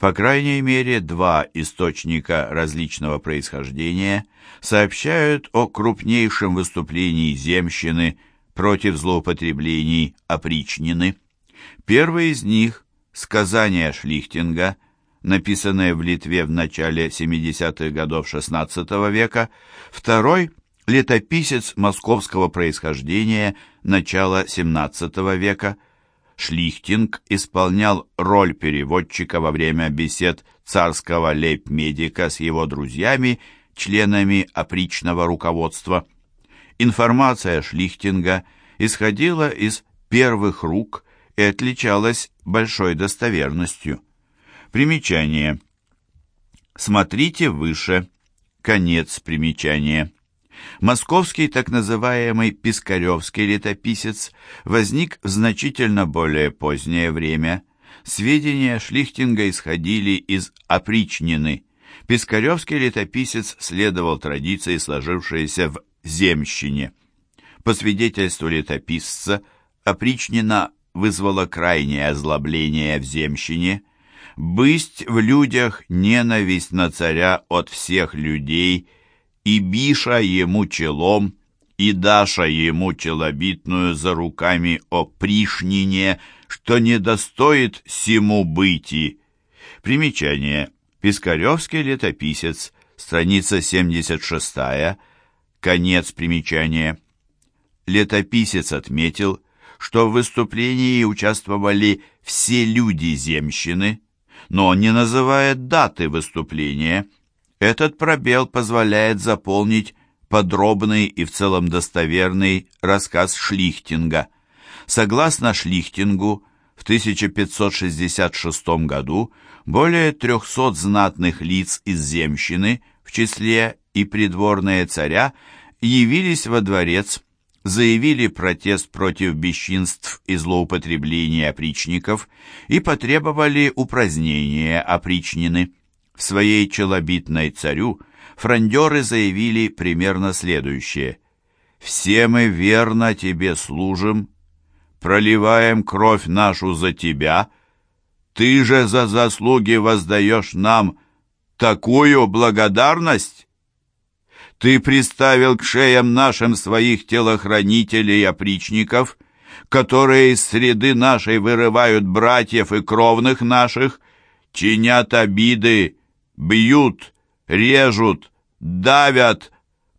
По крайней мере, два источника различного происхождения сообщают о крупнейшем выступлении земщины против злоупотреблений опричнины. Первый из них – сказание Шлихтинга, написанное в Литве в начале 70-х годов XVI века, второй – летописец московского происхождения начала XVII века – Шлихтинг исполнял роль переводчика во время бесед царского лейб-медика с его друзьями, членами опричного руководства. Информация Шлихтинга исходила из первых рук и отличалась большой достоверностью. Примечание. Смотрите выше. Конец примечания. Московский так называемый Пискаревский летописец возник в значительно более позднее время. Сведения Шлихтинга исходили из опричнины. Пискаревский летописец следовал традиции, сложившейся в земщине. По свидетельству летописца, опричнина вызвала крайнее озлобление в земщине. «Бысть в людях ненависть на царя от всех людей», и биша ему челом, и даша ему челобитную за руками о пришнине, что не достоит сему быти. Примечание. Пискаревский летописец, страница 76 конец примечания. Летописец отметил, что в выступлении участвовали все люди земщины, но не называет даты выступления – этот пробел позволяет заполнить подробный и в целом достоверный рассказ Шлихтинга. Согласно Шлихтингу, в 1566 году более 300 знатных лиц из земщины, в числе и придворные царя, явились во дворец, заявили протест против бесчинств и злоупотребления опричников и потребовали упразднения опричнины. Своей челобитной царю фрондеры заявили примерно следующее. «Все мы верно тебе служим, проливаем кровь нашу за тебя, ты же за заслуги воздаешь нам такую благодарность?» Ты приставил к шеям нашим своих телохранителей и опричников, которые из среды нашей вырывают братьев и кровных наших, чинят обиды бьют, режут, давят,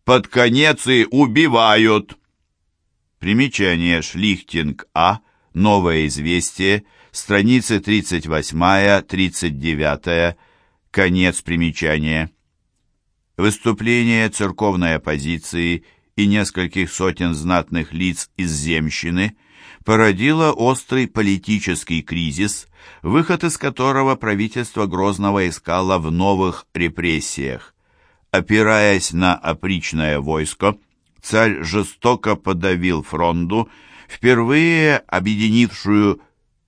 под конец и убивают. Примечание Шлихтинг А. Новое известие. Страницы 38-39. Конец примечания. Выступление церковной оппозиции и нескольких сотен знатных лиц из земщины – породило острый политический кризис, выход из которого правительство Грозного искало в новых репрессиях. Опираясь на опричное войско, царь жестоко подавил фронду, впервые объединившую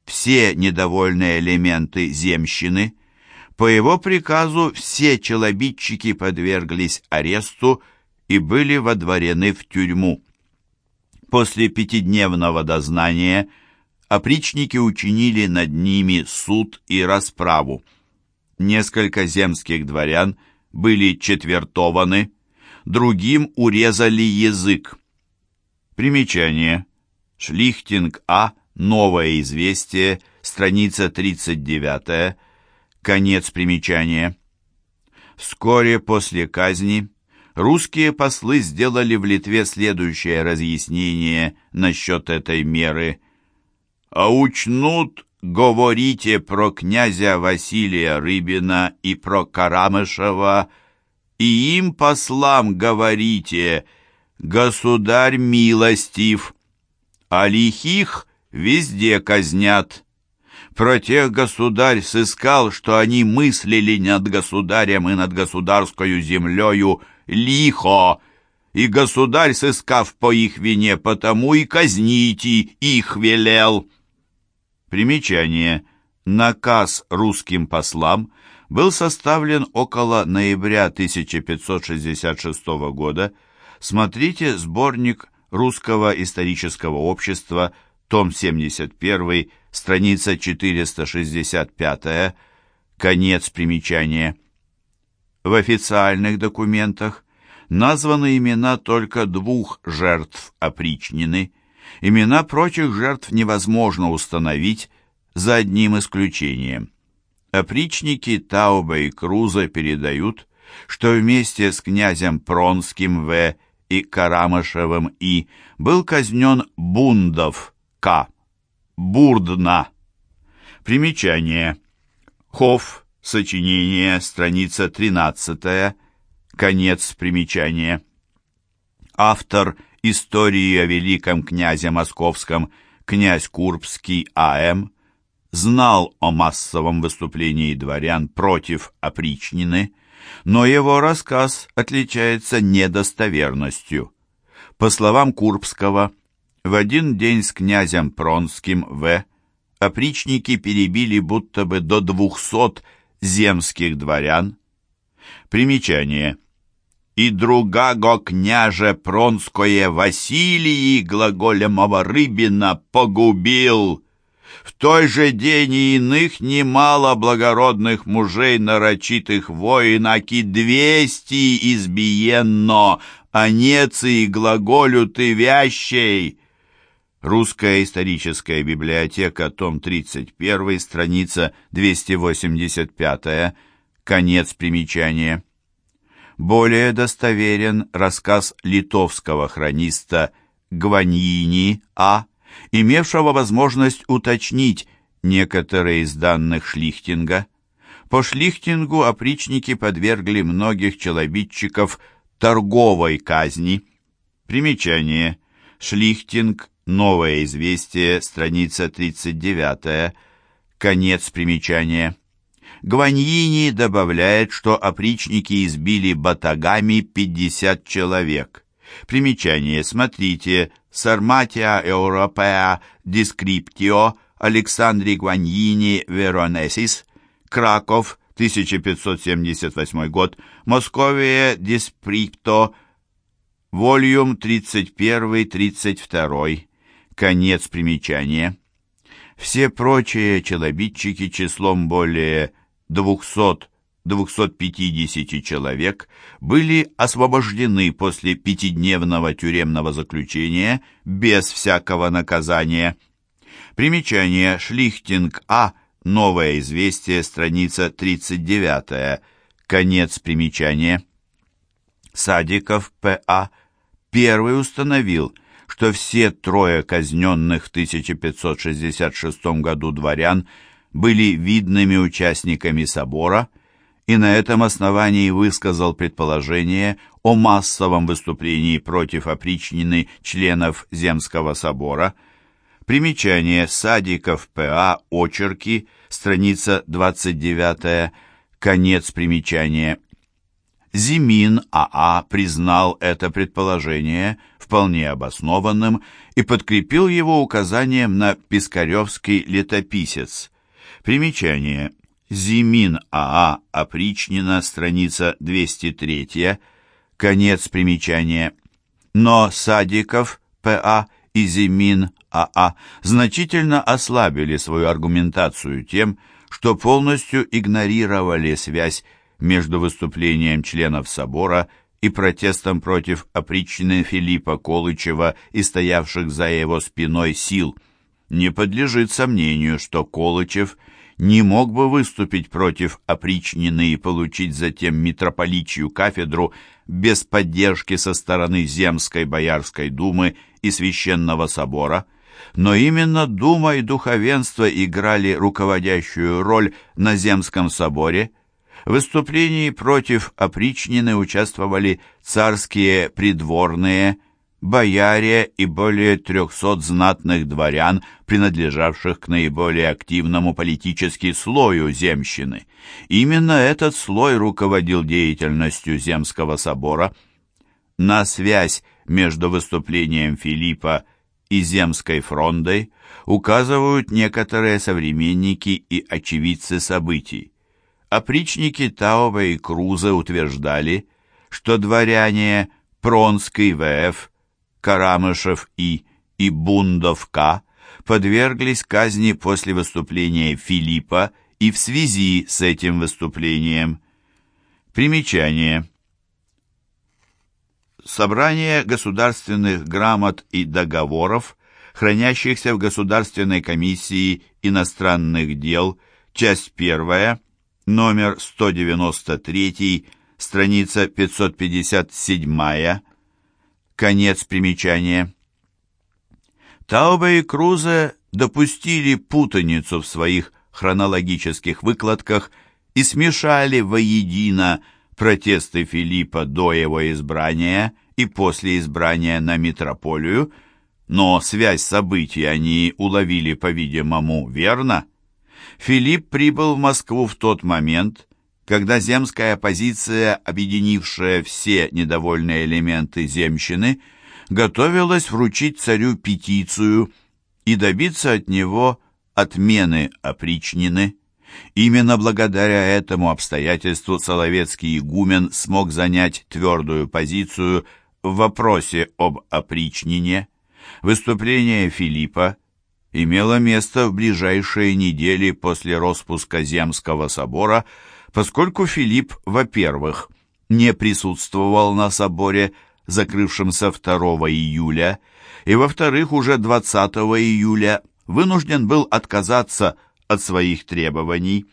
все недовольные элементы земщины. По его приказу все челобитчики подверглись аресту и были водворены в тюрьму. После пятидневного дознания опричники учинили над ними суд и расправу. Несколько земских дворян были четвертованы, другим урезали язык. Примечание. Шлихтинг А. Новое известие. Страница 39. Конец примечания. Вскоре после казни русские послы сделали в Литве следующее разъяснение насчет этой меры. «А учнут, говорите про князя Василия Рыбина и про Карамышева, и им послам говорите, государь милостив, а лихих везде казнят». Про тех государь сыскал, что они мыслили над государем и над государскою землею лихо, и государь, сыскав по их вине, потому и казните их велел. Примечание. Наказ русским послам был составлен около ноября 1566 года. Смотрите сборник Русского исторического общества, том 71, страница 465, Конец примечания. В официальных документах названы имена только двух жертв опричнины. Имена прочих жертв невозможно установить за одним исключением. Опричники Тауба и Круза передают, что вместе с князем Пронским В. и Карамышевым И. был казнен Бундов К. Бурдна. Примечание. Хофф. Сочинение. Страница 13. Конец примечания. Автор истории о великом князе московском князь Курбский А.М. знал о массовом выступлении дворян против опричнины, но его рассказ отличается недостоверностью. По словам Курбского, в один день с князем Пронским В. опричники перебили будто бы до двухсот земских дворян. Примечание и другаго княже Пронское Василии глаголемова Рыбина погубил. В той же день и иных немало благородных мужей нарочитых воин, аки двести избиенно, а нецы и глаголю ты вящей. Русская историческая библиотека, том 31, страница 285, конец примечания. Более достоверен рассказ литовского хрониста Гваньини А., имевшего возможность уточнить некоторые из данных Шлихтинга. По Шлихтингу опричники подвергли многих челобитчиков торговой казни. Примечание. Шлихтинг. Новое известие. Страница 39. Конец примечания. Гваньини добавляет, что опричники избили батагами 50 человек. Примечание. Смотрите. Сарматия Европеа Дискриптио Александри Гваньини Веронесис. Краков. 1578 год. Московия Дисприпто. Волюм 31-32. Конец примечания. Все прочие челобитчики числом более 200-250 человек были освобождены после пятидневного тюремного заключения без всякого наказания. Примечание Шлихтинг А. Новое известие, страница 39. Конец примечания. Садиков П.А. первый установил, что все трое казненных в 1566 году дворян – были видными участниками собора и на этом основании высказал предположение о массовом выступлении против опричнины членов Земского собора. Примечание Садиков П.А. Очерки, страница 29, конец примечания. Зимин А.А. признал это предположение вполне обоснованным и подкрепил его указанием на Пискаревский летописец. Примечание. Зимин АА опричнина, страница 203, конец примечания. Но Садиков П.А. и Зимин АА значительно ослабили свою аргументацию тем, что полностью игнорировали связь между выступлением членов собора и протестом против опричнины Филиппа Колычева и стоявших за его спиной сил. Не подлежит сомнению, что Колычев – не мог бы выступить против опричнины и получить затем митрополичью кафедру без поддержки со стороны Земской Боярской думы и Священного собора, но именно дума и духовенство играли руководящую роль на Земском соборе. В выступлении против опричнины участвовали царские придворные, бояре и более трехсот знатных дворян, принадлежавших к наиболее активному политически слою земщины. Именно этот слой руководил деятельностью Земского собора. На связь между выступлением Филиппа и Земской фрондой указывают некоторые современники и очевидцы событий. Опричники Таува и Круза утверждали, что дворяне Пронский В.Ф., Карамышев И. и Бундов К. подверглись казни после выступления Филиппа и в связи с этим выступлением. Примечание. Собрание государственных грамот и договоров, хранящихся в Государственной комиссии иностранных дел, часть первая, номер 193, страница 557, конец примечания. Таубе и Крузе допустили путаницу в своих хронологических выкладках и смешали воедино протесты Филиппа до его избрания и после избрания на митрополию, но связь событий они уловили, по-видимому, верно. Филипп прибыл в Москву в тот момент, когда земская оппозиция, объединившая все недовольные элементы земщины, готовилась вручить царю петицию и добиться от него отмены опричнины. Именно благодаря этому обстоятельству Соловецкий игумен смог занять твердую позицию в вопросе об опричнине. Выступление Филиппа имело место в ближайшие недели после распуска Земского собора, поскольку Филипп, во-первых, не присутствовал на соборе, закрывшемся 2 июля, и, во-вторых, уже 20 июля вынужден был отказаться от своих требований.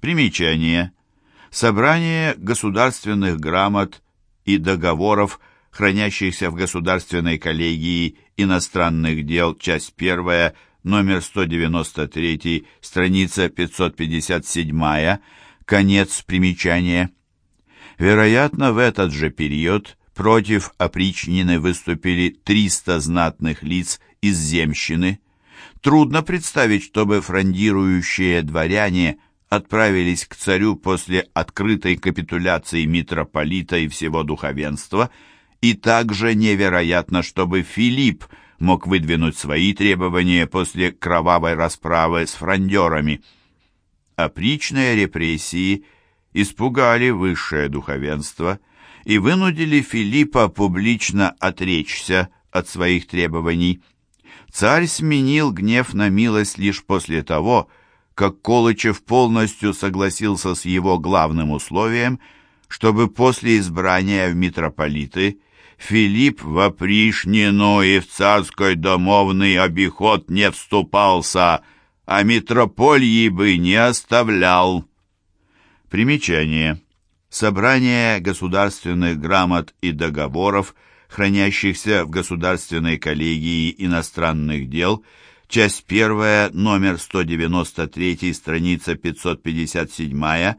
Примечание. Собрание государственных грамот и договоров, хранящихся в Государственной коллегии иностранных дел, часть первая, номер 193, страница 557, конец примечания. Вероятно, в этот же период против опричнины выступили 300 знатных лиц из земщины. Трудно представить, чтобы фрондирующие дворяне отправились к царю после открытой капитуляции митрополита и всего духовенства, и также невероятно, чтобы Филипп мог выдвинуть свои требования после кровавой расправы с фрондерами. Опричные репрессии испугали высшее духовенство и вынудили Филиппа публично отречься от своих требований. Царь сменил гнев на милость лишь после того, как Колычев полностью согласился с его главным условием, чтобы после избрания в митрополиты Филипп в опришнину и в царской домовный обиход не вступался, а митропольи бы не оставлял. Примечание. Собрание государственных грамот и договоров – хранящихся в Государственной коллегии иностранных дел, часть первая, номер 193, страница 557,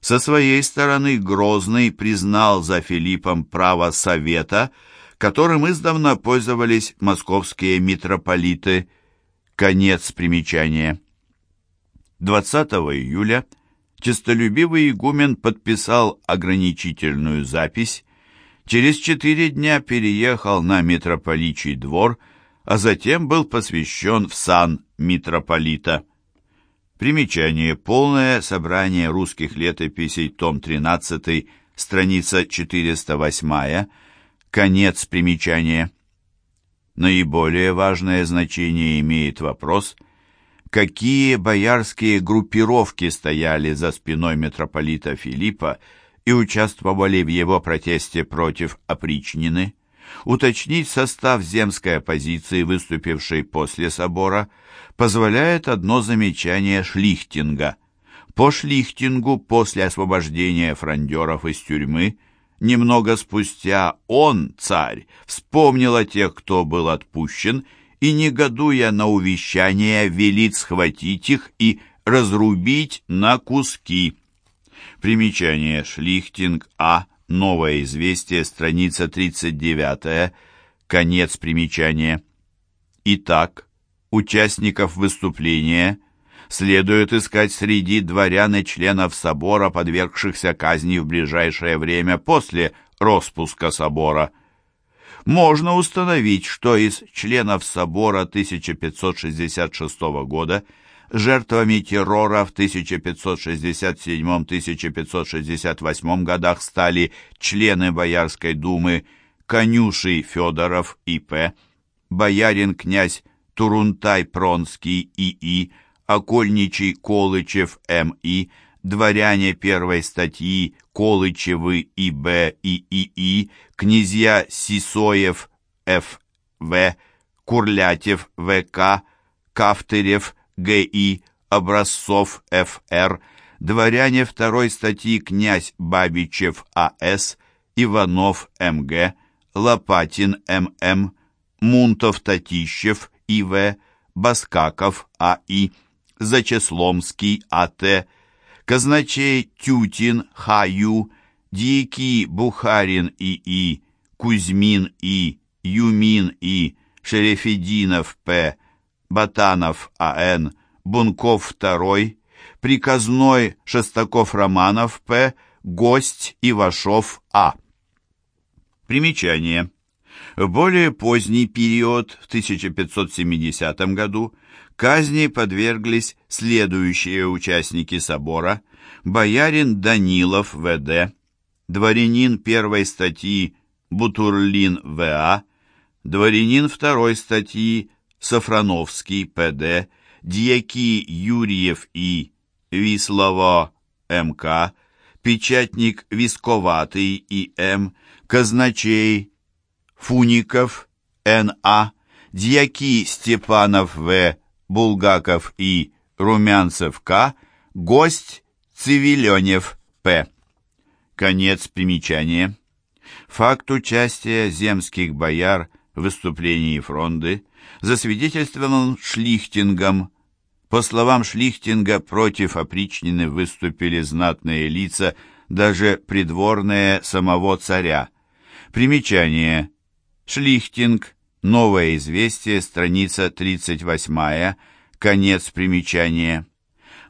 со своей стороны Грозный признал за Филиппом право совета, которым издавна пользовались московские митрополиты. Конец примечания. 20 июля честолюбивый игумен подписал ограничительную запись, Через четыре дня переехал на митрополичий двор, а затем был посвящен в сан митрополита. Примечание. Полное собрание русских летописей, том 13, страница 408, конец примечания. Наиболее важное значение имеет вопрос, какие боярские группировки стояли за спиной митрополита Филиппа и участвовали в его протесте против опричнины, уточнить состав земской оппозиции, выступившей после собора, позволяет одно замечание Шлихтинга. По Шлихтингу, после освобождения фрондеров из тюрьмы, немного спустя он, царь, вспомнил о тех, кто был отпущен, и, негодуя на увещание, велит схватить их и разрубить на куски. Примечание. Шлихтинг А. Новое известие. Страница 39. Конец примечания. Итак, участников выступления следует искать среди дворян и членов собора, подвергшихся казни в ближайшее время после распуска собора. Можно установить, что из членов собора 1566 года – Жертвами террора в 1567-1568 годах стали члены Боярской думы Конюший Федоров И.П., боярин-князь Турунтай Пронский И.И., Окольничий Колычев М.И., дворяне первой статьи Колычевы И.Б. и И.И., князья Сисоев Ф.В., Курлятев В.К., Кафтырев Г.И., Образцов Ф.Р., дворяне второй статьи князь Бабичев А.С., Иванов М.Г., Лопатин М.М., Мунтов Татищев И.В., Баскаков А.И., Зачесломский А.Т., Казначей Тютин Х.Ю., Дьяки Бухарин И.И., Кузьмин И., Юмин И., Шерефединов П., Батанов А.Н., Бунков II, Приказной Шестаков Романов П., Гость Ивашов А. Примечание. Более поздний период, в 1570 году, казни подверглись следующие участники собора. Боярин Данилов В.Д., дворянин первой статьи Бутурлин В.А., дворянин второй статьи Сафрановский П.Д., дьяки Юрьев И., Вислово М.К., печатник Висковатый И.М., казначей Фуников Н.А., дьяки Степанов В., Булгаков И., Румянцев К., гость Цивиленев П. Конец примечания. Факт участия земских бояр в выступлении фронды засвидетельствован Шлихтингом. По словам Шлихтинга, против опричнины выступили знатные лица, даже придворные самого царя. Примечание. Шлихтинг. Новое известие. Страница 38. Конец примечания.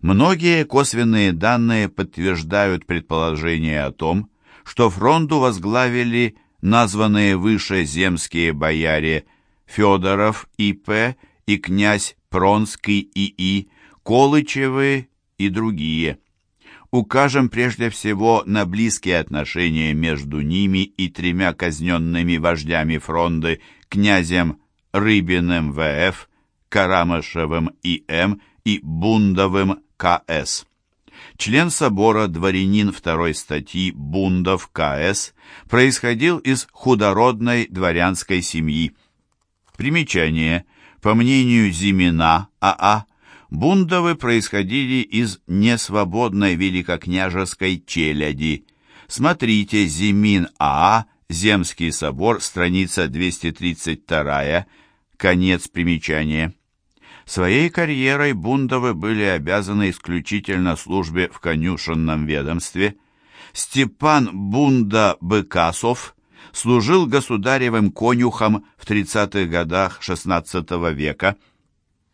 Многие косвенные данные подтверждают предположение о том, что фронту возглавили названные выше земские бояре Федоров И.П. и князь Пронский И.И., Колычевы и другие. Укажем прежде всего на близкие отношения между ними и тремя казненными вождями фронды князем Рыбиным В.Ф., Карамышевым И.М. и Бундовым К.С. Член собора дворянин второй статьи Бундов К.С. происходил из худородной дворянской семьи. Примечание. По мнению Зимина А.А., Бундовы происходили из несвободной великокняжеской челяди. Смотрите Зимин А.А., Земский собор, страница 232, конец примечания. Своей карьерой Бундовы были обязаны исключительно службе в конюшенном ведомстве. Степан Бунда-Быкасов служил государевым конюхом в 30-х годах XVI века.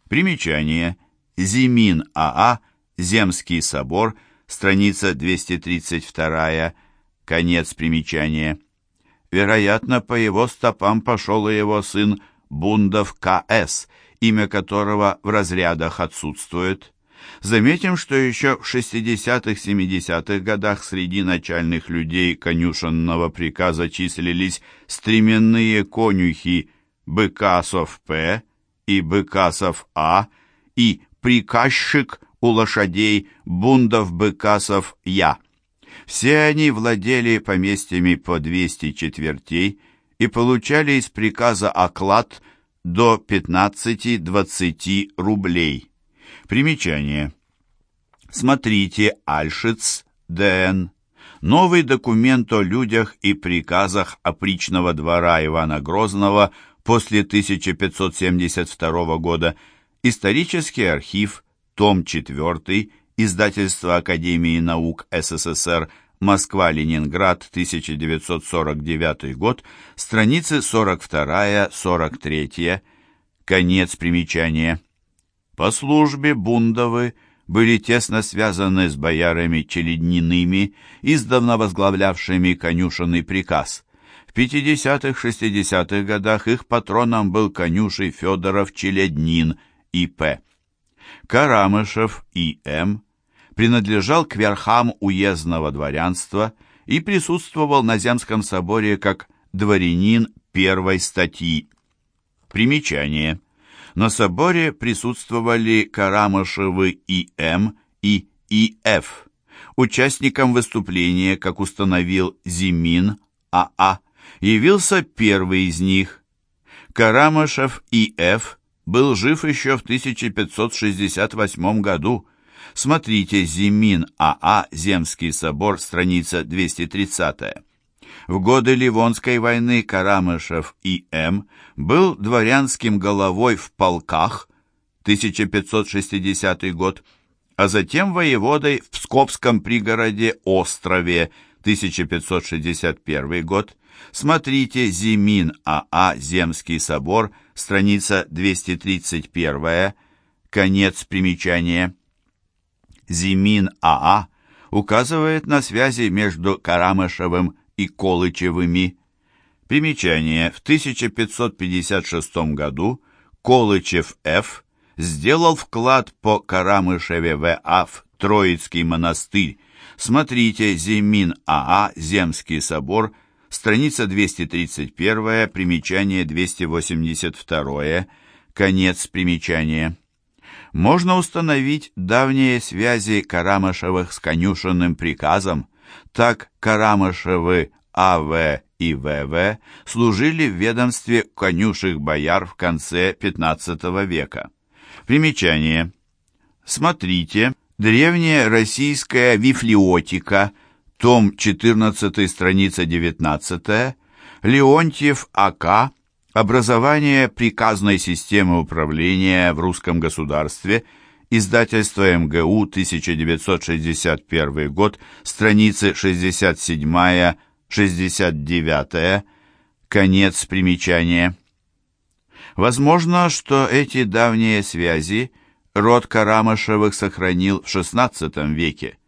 Примечание. Зимин АА, Земский собор, страница 232, конец примечания. Вероятно, по его стопам пошел и его сын Бундов К.С., имя которого в разрядах отсутствует. Заметим, что еще в 60-70-х годах среди начальных людей конюшенного приказа числились стременные конюхи Быкасов П. и Быкасов А. и приказчик у лошадей Бундов-Быкасов Я. Все они владели поместьями по 200 четвертей и получали из приказа оклад до 15-20 рублей. Примечание. Смотрите Альшиц, Д.Н. Новый документ о людях и приказах опричного двора Ивана Грозного после 1572 года. Исторический архив, том 4, издательство Академии наук СССР, Москва-Ленинград, 1949 год, страницы 42-43, конец примечания. По службе Бундовы были тесно связаны с боярами челедниными, издавна возглавлявшими конюшенный приказ. В 50-60-х годах их патроном был конюший Федоров Челеднин И.П. Карамышев И.М. принадлежал к верхам уездного дворянства и присутствовал на Земском соборе как дворянин первой статьи. Примечание – На соборе присутствовали Карамышевы И.М. и И.Ф. Участником выступления, как установил Зимин А.А., явился первый из них. Карамышев И.Ф. был жив еще в 1568 году. Смотрите Зимин А.А. Земский собор, страница 230. В годы Ливонской войны Карамышев И.М. был дворянским головой в полках, 1560 год, а затем воеводой в Псковском пригороде Острове, 1561 год. Смотрите Зимин А.А. Земский собор, страница 231, конец примечания. Зимин А.А. указывает на связи между Карамышевым и Колычевыми. Примечание. В 1556 году Колычев Ф. сделал вклад по Карамышеве В.А. в Троицкий монастырь. Смотрите Зимин А.А. Земский собор, страница 231, примечание 282, конец примечания. Можно установить давние связи Карамышевых с конюшенным приказом. Так Карамышевы А.В. и В.В. служили в ведомстве конюших бояр в конце XV века. Примечание. Смотрите. Древняя российская вифлеотика, том 14, страница 19, Леонтьев А.К., Образование приказной системы управления в русском государстве – Издательство МГУ, 1961 год, страницы 67-69, конец примечания. Возможно, что эти давние связи род Карамышевых сохранил в XVI веке.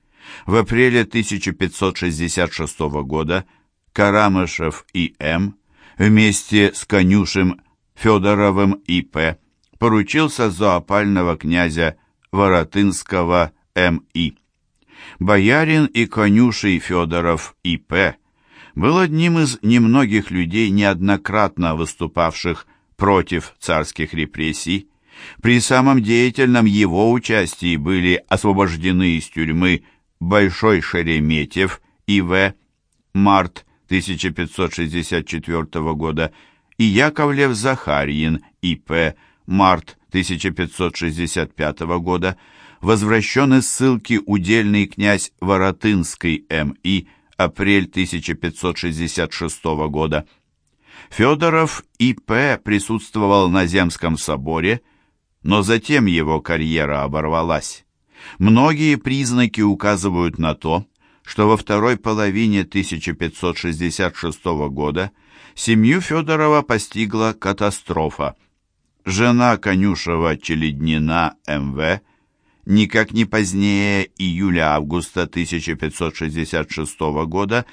В апреле 1566 года Карамышев и М. вместе с конюшем Федоровым И.П. поручился за опального князя Воротынского М.И. Боярин и конюший Федоров И.П. был одним из немногих людей, неоднократно выступавших против царских репрессий. При самом деятельном его участии были освобождены из тюрьмы Большой Шереметьев И.В. март 1564 года и Яковлев Захарьин И.П. март 1565 года, возвращен из ссылки удельный князь Воротынский М.И. апрель 1566 года. Федоров И.П. присутствовал на Земском соборе, но затем его карьера оборвалась. Многие признаки указывают на то, что во второй половине 1566 года семью Федорова постигла катастрофа жена Конюшева Челеднина М.В., никак не позднее июля-августа 1566 года,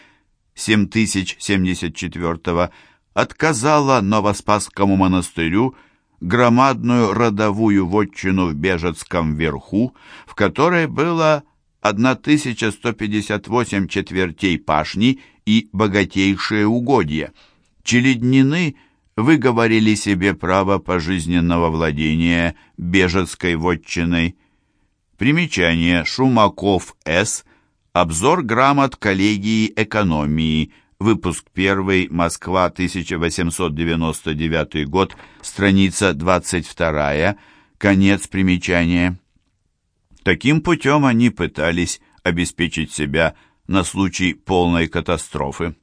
7074 отказала Новоспасскому монастырю громадную родовую вотчину в Бежецком верху, в которой было 1158 четвертей пашни и богатейшие угодья. Челеднины – выговорили себе право пожизненного владения Бежецкой вотчиной. Примечание Шумаков С. Обзор грамот коллегии экономии. Выпуск 1. Москва, 1899 год. Страница 22. Конец примечания. Таким путем они пытались обеспечить себя на случай полной катастрофы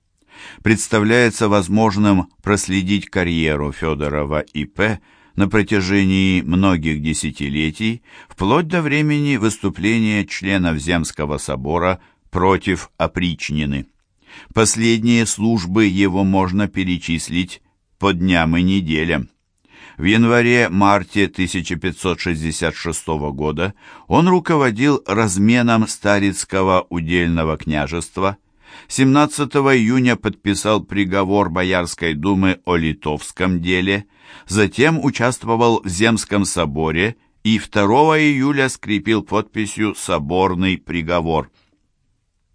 представляется возможным проследить карьеру Федорова И.П. на протяжении многих десятилетий, вплоть до времени выступления членов Земского собора против опричнины. Последние службы его можно перечислить по дням и неделям. В январе-марте 1566 года он руководил разменом Старицкого удельного княжества – 17 июня подписал приговор Боярской думы о литовском деле, затем участвовал в Земском соборе и 2 июля скрепил подписью соборный приговор.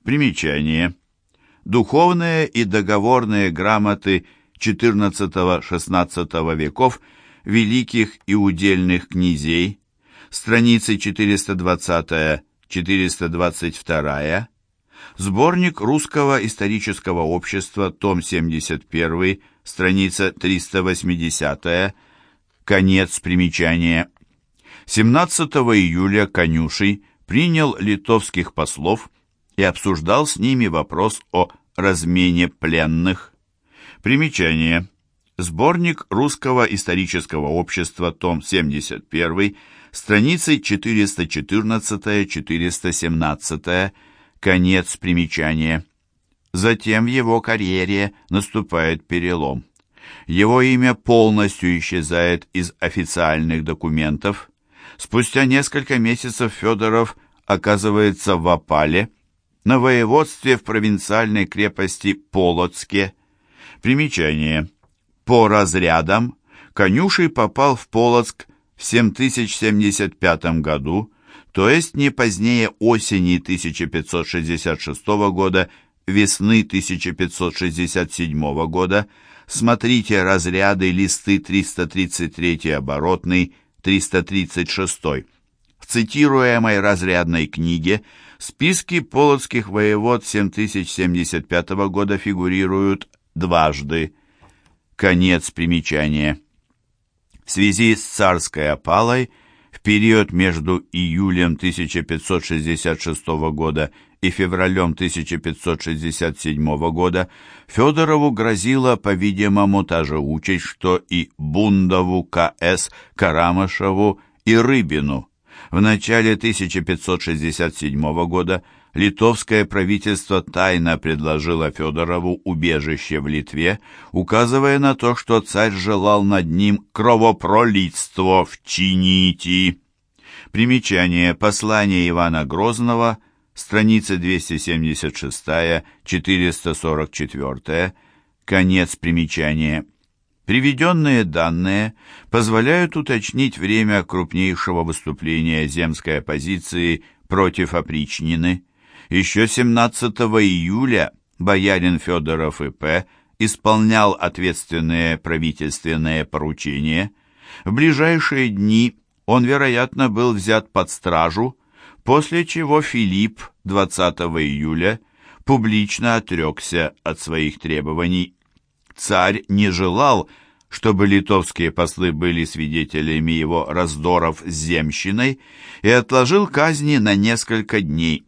Примечание. Духовные и договорные грамоты XIV-XVI веков великих и удельных князей, страницы 420-422, сборник Русского исторического общества, том 71, страница 380, конец примечания. 17 июля Конюший принял литовских послов и обсуждал с ними вопрос о размене пленных. Примечание. Сборник Русского исторического общества, том 71, страницы 414-417, конец примечания. Затем в его карьере наступает перелом. Его имя полностью исчезает из официальных документов. Спустя несколько месяцев Федоров оказывается в опале, на воеводстве в провинциальной крепости Полоцке. Примечание. По разрядам Конюший попал в Полоцк в 7075 году, то есть не позднее осени 1566 года, весны 1567 года. Смотрите разряды листы 333 оборотный, 336. В цитируемой разрядной книге списки полоцких воевод 7075 года фигурируют дважды. Конец примечания. В связи с царской опалой в период между июлем 1566 года и февралем 1567 года Федорову грозила, по-видимому, та же участь, что и Бундову, К.С., Карамышеву и Рыбину. В начале 1567 года литовское правительство тайно предложило Федорову убежище в Литве, указывая на то, что царь желал над ним кровопролитство вчинить. Примечание. Послание Ивана Грозного, страница 276-444, конец примечания. Приведенные данные позволяют уточнить время крупнейшего выступления земской оппозиции против опричнины. Еще 17 июля боярин Федоров И.П. исполнял ответственные правительственные поручения. В ближайшие дни он, вероятно, был взят под стражу, после чего Филипп 20 июля публично отрекся от своих требований Царь не желал, чтобы литовские послы были свидетелями его раздоров с земщиной и отложил казни на несколько дней.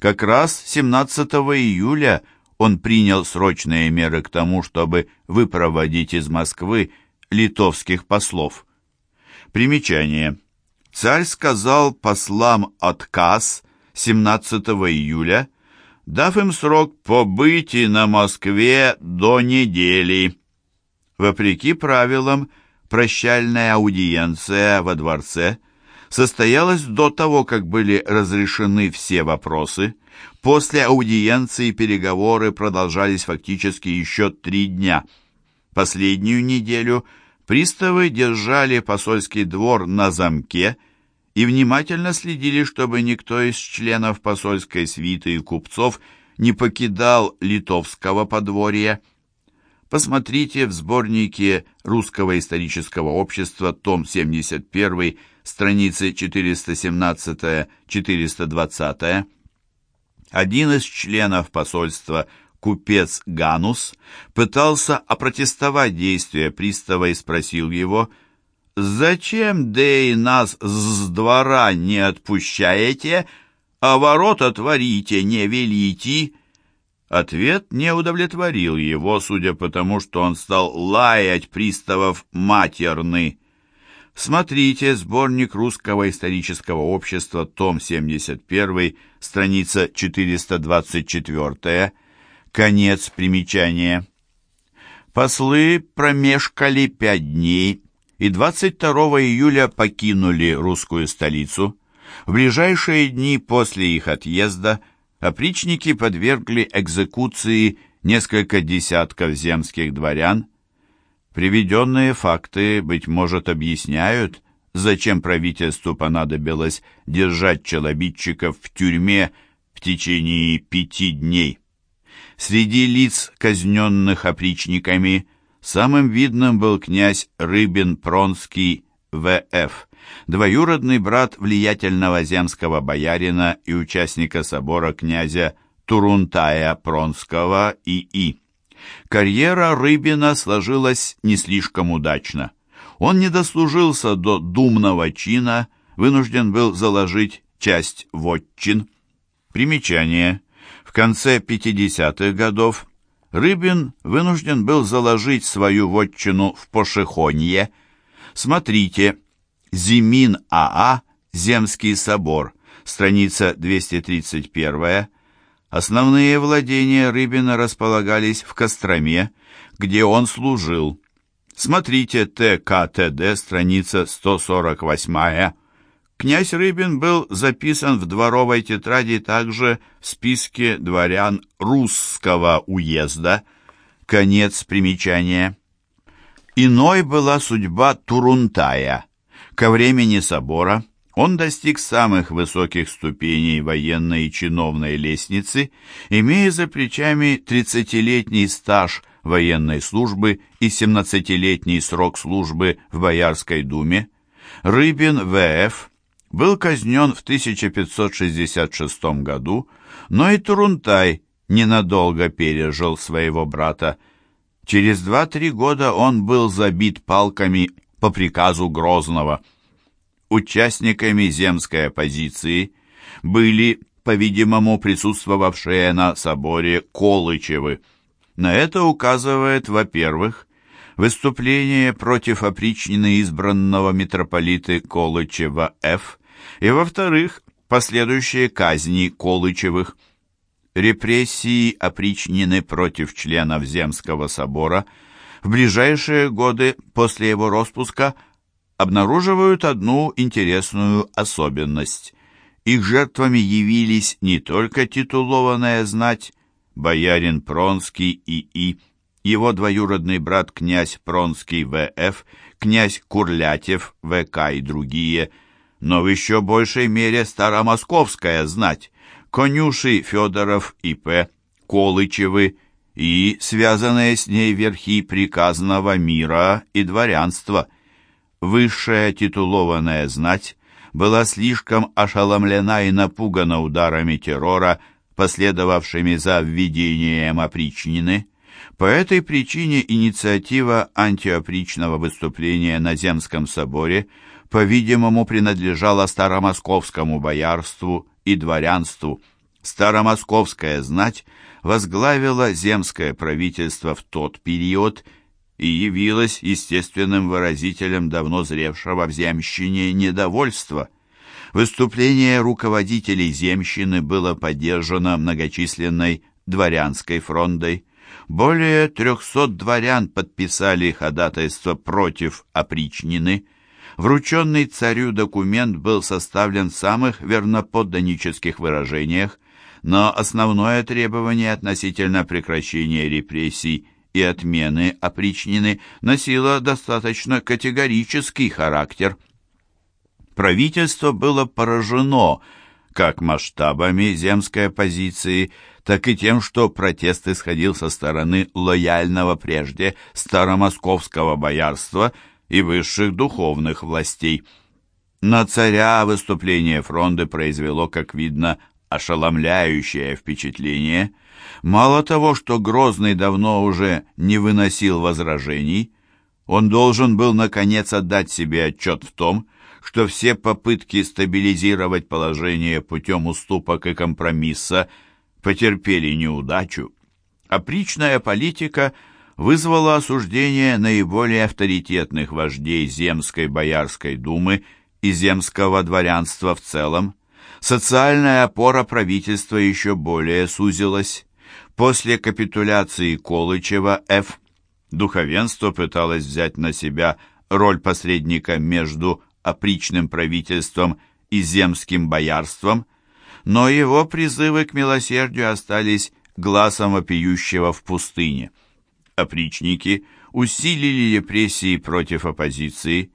Как раз 17 июля он принял срочные меры к тому, чтобы выпроводить из Москвы литовских послов. Примечание. Царь сказал послам отказ 17 июля, дав им срок побыть на Москве до недели. Вопреки правилам, прощальная аудиенция во дворце состоялась до того, как были разрешены все вопросы. После аудиенции переговоры продолжались фактически еще три дня. Последнюю неделю приставы держали посольский двор на замке – и внимательно следили, чтобы никто из членов посольской свиты и купцов не покидал литовского подворья. Посмотрите в сборнике Русского исторического общества, том 71, страницы 417-420. Один из членов посольства, купец Ганус, пытался опротестовать действия пристава и спросил его – «Зачем, Дэй, нас с двора не отпущаете, а ворота творите, не велите?» Ответ не удовлетворил его, судя по тому, что он стал лаять приставов матерны. Смотрите сборник Русского исторического общества, том 71, страница 424, конец примечания. Послы промешкали пять дней, и 22 июля покинули русскую столицу. В ближайшие дни после их отъезда опричники подвергли экзекуции несколько десятков земских дворян. Приведенные факты, быть может, объясняют, зачем правительству понадобилось держать челобитчиков в тюрьме в течение пяти дней. Среди лиц, казненных опричниками, Самым видным был князь Рыбин-Пронский В.Ф., двоюродный брат влиятельного земского боярина и участника собора князя Турунтая Пронского И.И. Карьера Рыбина сложилась не слишком удачно. Он не дослужился до думного чина, вынужден был заложить часть вотчин. Примечание. В конце 50-х годов Рыбин вынужден был заложить свою вотчину в Пошехонье. Смотрите, Зимин АА, Земский собор, страница 231 Основные владения Рыбина располагались в Костроме, где он служил. Смотрите ТКТД, страница 148 Князь Рыбин был записан в дворовой тетради также в списке дворян русского уезда. Конец примечания. Иной была судьба Турунтая. Ко времени собора он достиг самых высоких ступеней военной и чиновной лестницы, имея за плечами 30-летний стаж военной службы и 17-летний срок службы в Боярской думе. Рыбин В.Ф был казнен в 1566 году, но и Турунтай ненадолго пережил своего брата. Через два-три года он был забит палками по приказу Грозного. Участниками земской оппозиции были, по-видимому, присутствовавшие на соборе Колычевы. На это указывает, во-первых, выступление против опричнины избранного митрополиты Колычева Ф., и, во-вторых, последующие казни Колычевых. Репрессии опричнены против членов Земского собора в ближайшие годы после его распуска обнаруживают одну интересную особенность. Их жертвами явились не только титулованная знать, боярин Пронский И.И., его двоюродный брат князь Пронский В.Ф., князь Курлятев В.К. и другие – но в еще большей мере старомосковская знать, конюши Федоров И.П., Колычевы и связанные с ней верхи приказного мира и дворянства. Высшая титулованная знать была слишком ошеломлена и напугана ударами террора, последовавшими за введением опричнины. По этой причине инициатива антиопричного выступления на Земском соборе – по-видимому, принадлежала старомосковскому боярству и дворянству. Старомосковская знать возглавила земское правительство в тот период и явилась естественным выразителем давно зревшего в земщине недовольства. Выступление руководителей земщины было поддержано многочисленной дворянской фрондой. Более трехсот дворян подписали ходатайство против опричнины – Врученный царю документ был составлен в самых верноподданнических выражениях, но основное требование относительно прекращения репрессий и отмены опричнины носило достаточно категорический характер. Правительство было поражено как масштабами земской оппозиции, так и тем, что протест исходил со стороны лояльного прежде старомосковского боярства – и высших духовных властей. На царя выступление фронта произвело, как видно, ошеломляющее впечатление. Мало того, что Грозный давно уже не выносил возражений, он должен был, наконец, отдать себе отчет в том, что все попытки стабилизировать положение путем уступок и компромисса потерпели неудачу. Опричная политика – вызвало осуждение наиболее авторитетных вождей Земской Боярской думы и земского дворянства в целом. Социальная опора правительства еще более сузилась. После капитуляции Колычева Ф. духовенство пыталось взять на себя роль посредника между опричным правительством и земским боярством, но его призывы к милосердию остались глазом вопиющего в пустыне опричники усилили репрессии против оппозиции.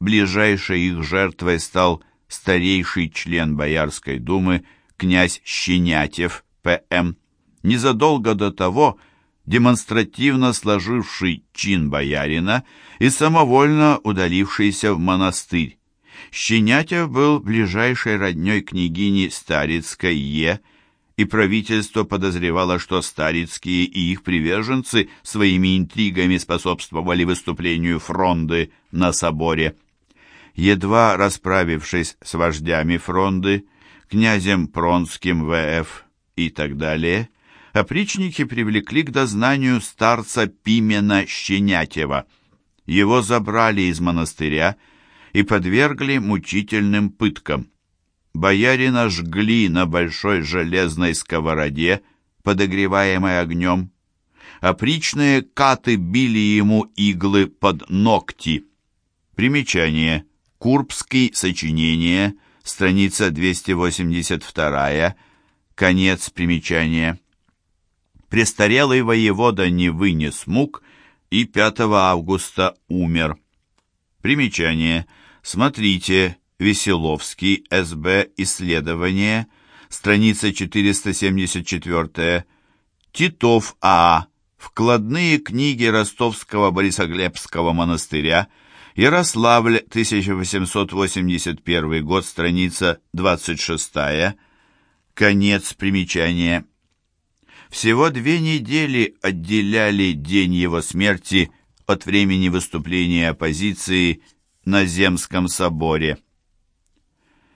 Ближайшей их жертвой стал старейший член Боярской думы князь Щенятев П.М. Незадолго до того демонстративно сложивший чин боярина и самовольно удалившийся в монастырь. Щенятев был ближайшей родней княгини Старицкой Е, и правительство подозревало, что Старицкие и их приверженцы своими интригами способствовали выступлению фронды на соборе. Едва расправившись с вождями фронды, князем Пронским В.Ф. и так далее, опричники привлекли к дознанию старца Пимена Щенятева. Его забрали из монастыря и подвергли мучительным пыткам. Боярина жгли на большой железной сковороде, подогреваемой огнем. Опричные каты били ему иглы под ногти. Примечание. Курбский сочинение, страница 282, конец примечания. Престарелый воевода не вынес мук и 5 августа умер. Примечание. Смотрите Веселовский, СБ, исследование, страница 474, Титов А. Вкладные книги Ростовского Борисоглебского монастыря, Ярославль, 1881 год, страница 26, конец примечания. Всего две недели отделяли день его смерти от времени выступления оппозиции на Земском соборе.